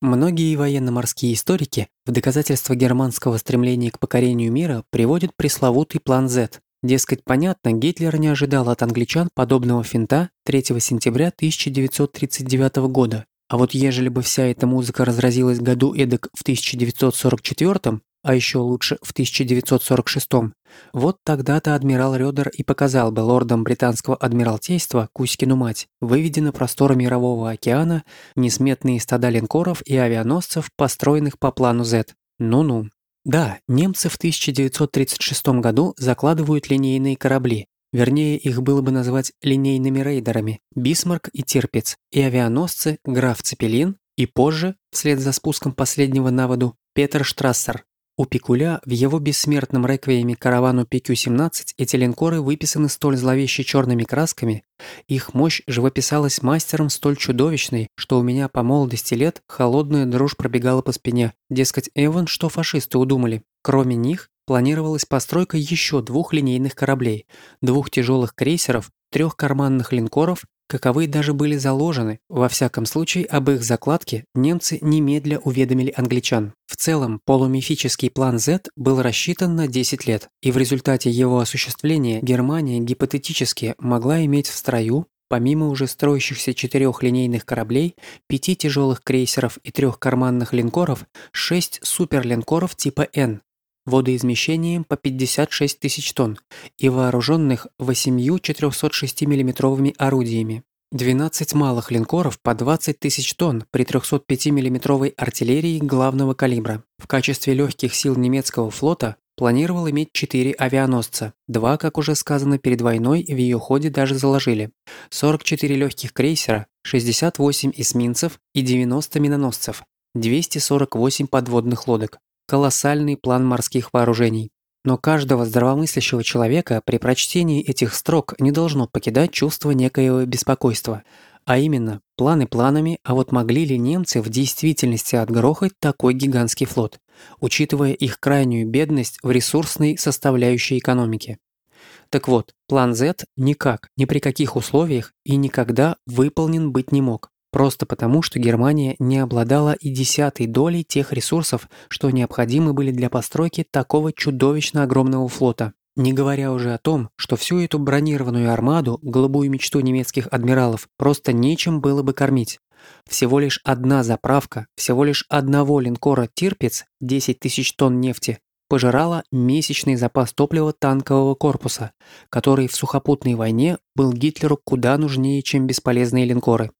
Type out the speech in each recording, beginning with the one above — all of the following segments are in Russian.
Многие военно-морские историки в доказательство германского стремления к покорению мира приводят пресловутый план Z. Дескать, понятно, Гитлер не ожидал от англичан подобного финта 3 сентября 1939 года. А вот ежели бы вся эта музыка разразилась году эдак в 1944 а еще лучше в 1946-м, вот тогда-то адмирал Рёдер и показал бы лордам британского адмиралтейства Кузькину мать, выведя просторы Мирового океана несметные стада линкоров и авианосцев, построенных по плану Z. Ну-ну. Да, немцы в 1936 году закладывают линейные корабли, вернее их было бы назвать линейными рейдерами, Бисмарк и Тирпиц, и авианосцы Граф Цепелин, и позже, вслед за спуском последнего на воду, Петер Штрассер, у Пикуля в его бессмертном реквиеме каравану PQ-17 эти линкоры выписаны столь зловеще черными красками, их мощь живописалась мастером столь чудовищной, что у меня по молодости лет холодная дрожь пробегала по спине. Дескать, Эван, что фашисты удумали. Кроме них, планировалась постройка еще двух линейных кораблей, двух тяжелых крейсеров, трех карманных линкоров каковые даже были заложены, во всяком случае об их закладке немцы немедля уведомили англичан. Целом, полумифический план Z был рассчитан на 10 лет, и в результате его осуществления Германия гипотетически могла иметь в строю Помимо уже строящихся четырех линейных кораблей, пяти тяжелых крейсеров и трех карманных линкоров, шесть суперлинкоров типа N, водоизмещением по 56 тысяч тонн и вооруженных восемью 406 миллиметровыми орудиями. 12 малых линкоров по 20 тысяч тонн при 305 миллиметровой артиллерии главного калибра. В качестве легких сил немецкого флота планировал иметь 4 авианосца. Два, как уже сказано, перед войной в ее ходе даже заложили. 44 легких крейсера, 68 эсминцев и 90 миноносцев, 248 подводных лодок колоссальный план морских вооружений. Но каждого здравомыслящего человека при прочтении этих строк не должно покидать чувство некоего беспокойства. А именно, планы планами, а вот могли ли немцы в действительности отгрохать такой гигантский флот, учитывая их крайнюю бедность в ресурсной составляющей экономики? Так вот, план Z никак, ни при каких условиях и никогда выполнен быть не мог. Просто потому, что Германия не обладала и десятой долей тех ресурсов, что необходимы были для постройки такого чудовищно огромного флота. Не говоря уже о том, что всю эту бронированную армаду, голубую мечту немецких адмиралов, просто нечем было бы кормить. Всего лишь одна заправка, всего лишь одного линкора «Тирпиц» 10 тысяч тонн нефти пожирала месячный запас топлива танкового корпуса, который в сухопутной войне был Гитлеру куда нужнее, чем бесполезные линкоры.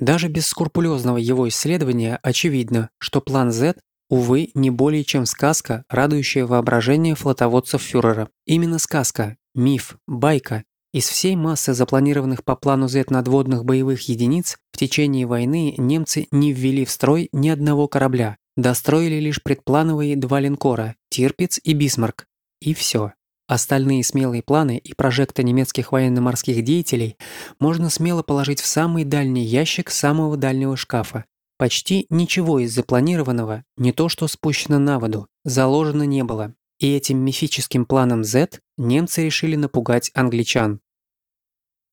Даже без скрупулезного его исследования очевидно, что план Z, увы, не более чем сказка, радующая воображение флотоводцев фюрера. Именно сказка, миф, байка. Из всей массы запланированных по плану Z надводных боевых единиц в течение войны немцы не ввели в строй ни одного корабля, достроили лишь предплановые два линкора – Тирпиц и Бисмарк. И все. Остальные смелые планы и прожекты немецких военно-морских деятелей можно смело положить в самый дальний ящик самого дальнего шкафа. Почти ничего из запланированного, не то что спущено на воду, заложено не было. И этим мифическим планом Z немцы решили напугать англичан.